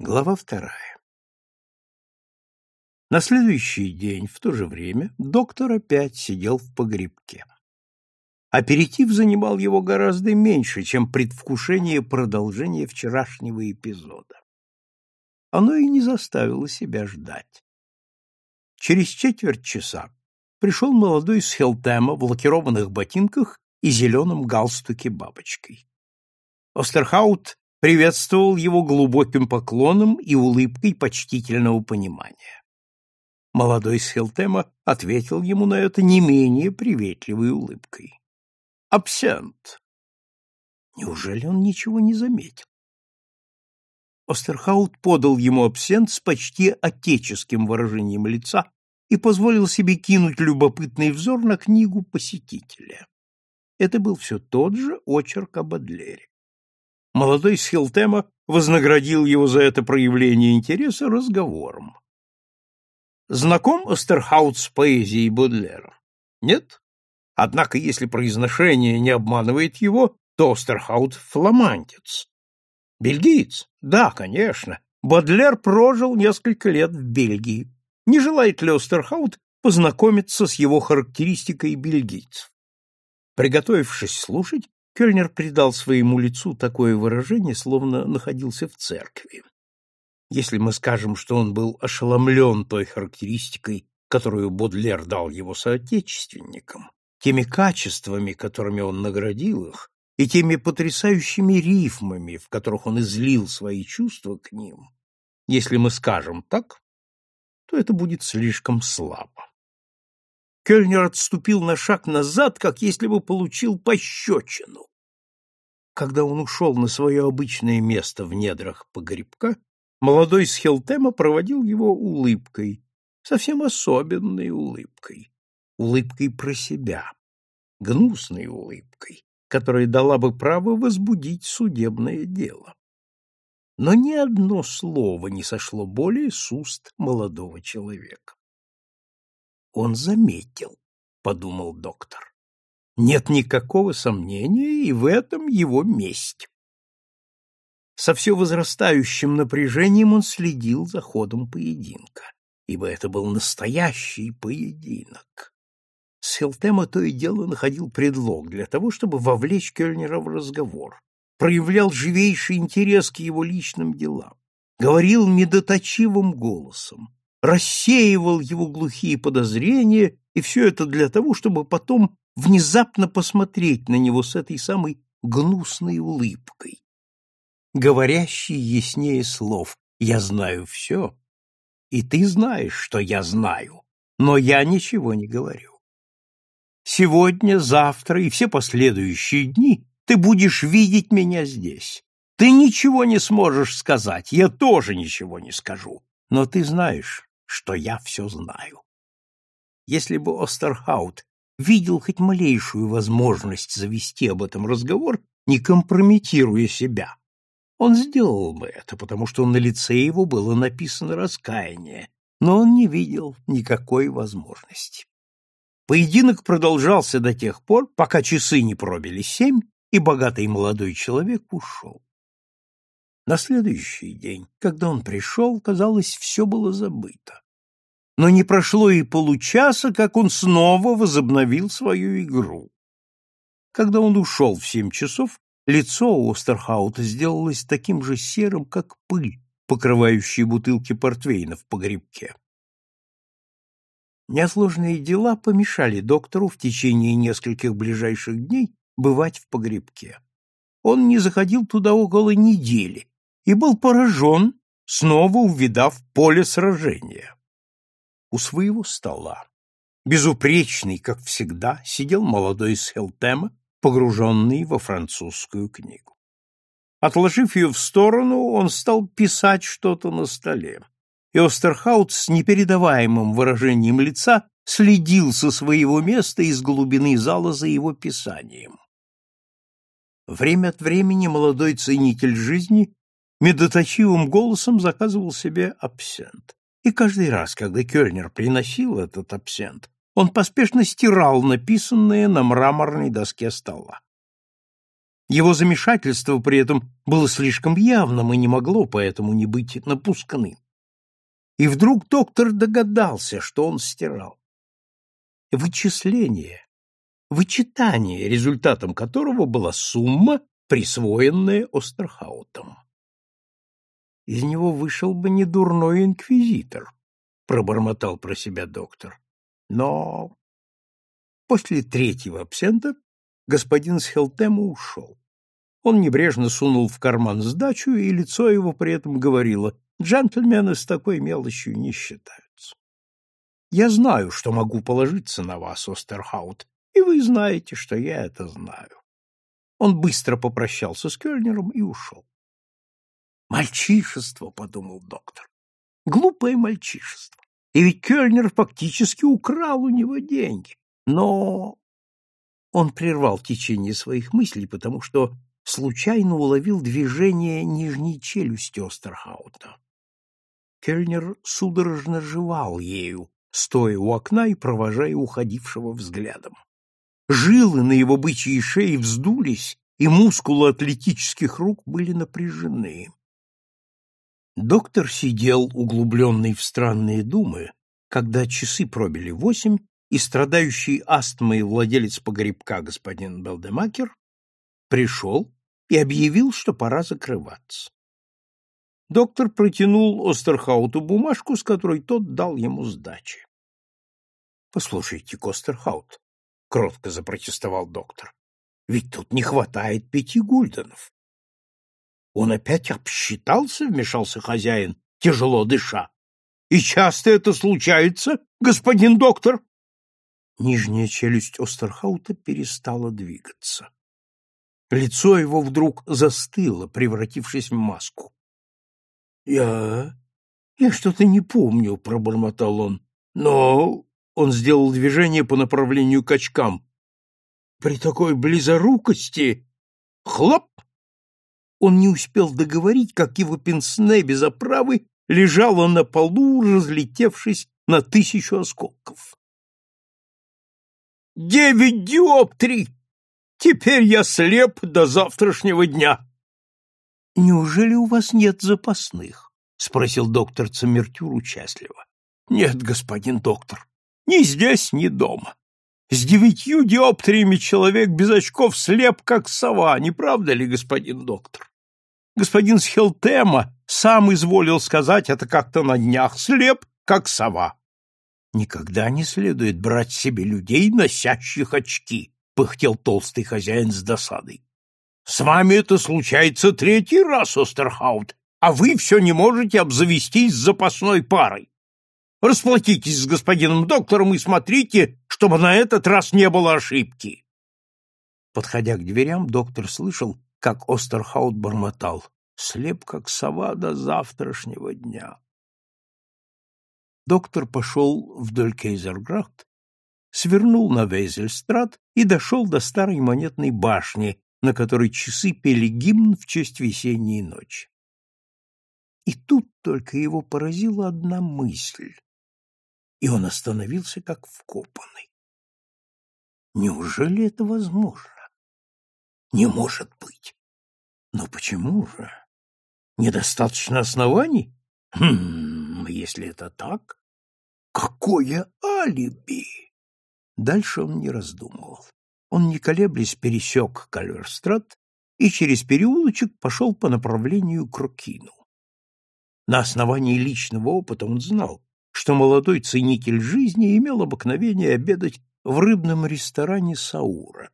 Глава вторая. На следующий день, в то же время, доктор опять сидел в погребке. Аперитив занимал его гораздо меньше, чем предвкушение продолжения вчерашнего эпизода. Оно и не заставило себя ждать. Через четверть часа пришел молодой с Хелтема в лакированных ботинках и зеленом галстуке бабочкой. Остерхаут приветствовал его глубоким поклоном и улыбкой почтительного понимания. Молодой Схелтема ответил ему на это не менее приветливой улыбкой. «Абсент!» Неужели он ничего не заметил? Остерхаут подал ему абсент с почти отеческим выражением лица и позволил себе кинуть любопытный взор на книгу посетителя. Это был все тот же очерк об Адлере. Молодой Схилтема вознаградил его за это проявление интереса разговором. Знаком Остерхаут с поэзией Бодлера? Нет? Однако, если произношение не обманывает его, то Остерхаут — фламандец. Бельгиец? Да, конечно. Бодлер прожил несколько лет в Бельгии. Не желает ли Остерхаут познакомиться с его характеристикой бельгийцев? Приготовившись слушать, Кёльнер придал своему лицу такое выражение, словно находился в церкви. Если мы скажем, что он был ошеломлен той характеристикой, которую Бодлер дал его соотечественникам, теми качествами, которыми он наградил их, и теми потрясающими рифмами, в которых он излил свои чувства к ним, если мы скажем так, то это будет слишком слабо. Кёльнер отступил на шаг назад, как если бы получил пощечину. Когда он ушел на свое обычное место в недрах погребка, молодой Схелтема проводил его улыбкой, совсем особенной улыбкой, улыбкой про себя, гнусной улыбкой, которая дала бы право возбудить судебное дело. Но ни одно слово не сошло более с уст молодого человека. Он заметил, подумал доктор. Нет никакого сомнения и в этом его месть. Со все возрастающим напряжением он следил за ходом поединка, ибо это был настоящий поединок. Селтема то и дело находил предлог для того, чтобы вовлечь Кёльнера в разговор, проявлял живейший интерес к его личным делам, говорил медоточивым голосом, рассеивал его глухие подозрения, и все это для того, чтобы потом внезапно посмотреть на него с этой самой гнусной улыбкой, говорящей яснее слов «Я знаю все, и ты знаешь, что я знаю, но я ничего не говорю. Сегодня, завтра и все последующие дни ты будешь видеть меня здесь. Ты ничего не сможешь сказать, я тоже ничего не скажу, но ты знаешь, что я все знаю. Если бы Остерхаут видел хоть малейшую возможность завести об этом разговор, не компрометируя себя, он сделал бы это, потому что на лице его было написано раскаяние, но он не видел никакой возможности. Поединок продолжался до тех пор, пока часы не пробили семь, и богатый молодой человек ушел. На следующий день, когда он пришел, казалось, все было забыто. Но не прошло и получаса, как он снова возобновил свою игру. Когда он ушел в семь часов, лицо у Остерхаута сделалось таким же серым, как пыль, покрывающая бутылки портвейна в погребке. Неотложные дела помешали доктору в течение нескольких ближайших дней бывать в погребке. Он не заходил туда около недели, и был поражен, снова увидав поле сражения. У своего стола, безупречный, как всегда, сидел молодой Схелтема, погруженный во французскую книгу. Отложив ее в сторону, он стал писать что-то на столе, и Остерхаут с непередаваемым выражением лица следил со своего места из глубины зала за его писанием. Время от времени молодой ценитель жизни медоточивым голосом заказывал себе абсент. И каждый раз, когда Кёльнер приносил этот абсент, он поспешно стирал написанное на мраморной доске стола. Его замешательство при этом было слишком явным и не могло поэтому не быть напускным. И вдруг доктор догадался, что он стирал. Вычисление, вычитание, результатом которого была сумма, присвоенная Остерхаутом. Из него вышел бы не дурной инквизитор, пробормотал про себя доктор. Но после третьего абсента господин Схелтема ушел. Он небрежно сунул в карман сдачу, и лицо его при этом говорило, «Джентльмены с такой мелочью не считаются». «Я знаю, что могу положиться на вас, Остерхаут, и вы знаете, что я это знаю». Он быстро попрощался с Кёльнером и ушел. «Мальчишество», — подумал доктор, — «глупое мальчишество. И ведь Кёльнер фактически украл у него деньги. Но он прервал течение своих мыслей, потому что случайно уловил движение нижней челюсти Остерхаута. Кельнер судорожно жевал ею, стоя у окна и провожая уходившего взглядом. Жилы на его бычьей шее вздулись, и мускулы атлетических рук были напряжены. Доктор сидел, углубленный в странные думы, когда часы пробили восемь, и страдающий астмой владелец погребка господин Белдемакер пришел и объявил, что пора закрываться. Доктор протянул Остерхауту бумажку, с которой тот дал ему сдачи. — Послушайте, Костерхаут, — кротко запротестовал доктор, — ведь тут не хватает пяти гульденов. — Он опять обсчитался, — вмешался хозяин, тяжело дыша. — И часто это случается, господин доктор? Нижняя челюсть Остерхаута перестала двигаться. Лицо его вдруг застыло, превратившись в маску. — Я... я что-то не помню, — пробормотал он. — Но... Он сделал движение по направлению к очкам. При такой близорукости... Хлоп! Он не успел договорить, как его пенсне без оправы лежало на полу, разлетевшись на тысячу осколков. Девять диоптрий! Теперь я слеп до завтрашнего дня. — Неужели у вас нет запасных? — спросил доктор Цемертюр участливо. — Нет, господин доктор, ни здесь, ни дома. С девятью диоптриями человек без очков слеп, как сова, не правда ли, господин доктор? Господин Схелтема сам изволил сказать это как-то на днях, слеп, как сова. Никогда не следует брать себе людей, носящих очки, пыхтел толстый хозяин с досадой. С вами это случается третий раз, Остерхаут, а вы все не можете обзавестись запасной парой. Расплатитесь с господином доктором и смотрите, чтобы на этот раз не было ошибки. Подходя к дверям, доктор слышал, как Остерхаут бормотал, слеп как сова до завтрашнего дня доктор пошел вдоль Кейзерграхт, свернул на Вейзельстрат и дошел до старой монетной башни, на которой часы пели гимн в честь весенней ночи. И тут только его поразила одна мысль, и он остановился как вкопанный. Неужели это возможно? Не может быть. Но почему же? Недостаточно оснований? Хм, если это так, какое алиби? Дальше он не раздумывал. Он, не колеблясь, пересек Кальверстрат и через переулочек пошел по направлению к Рукину. На основании личного опыта он знал, что молодой ценитель жизни имел обыкновение обедать в рыбном ресторане Саура.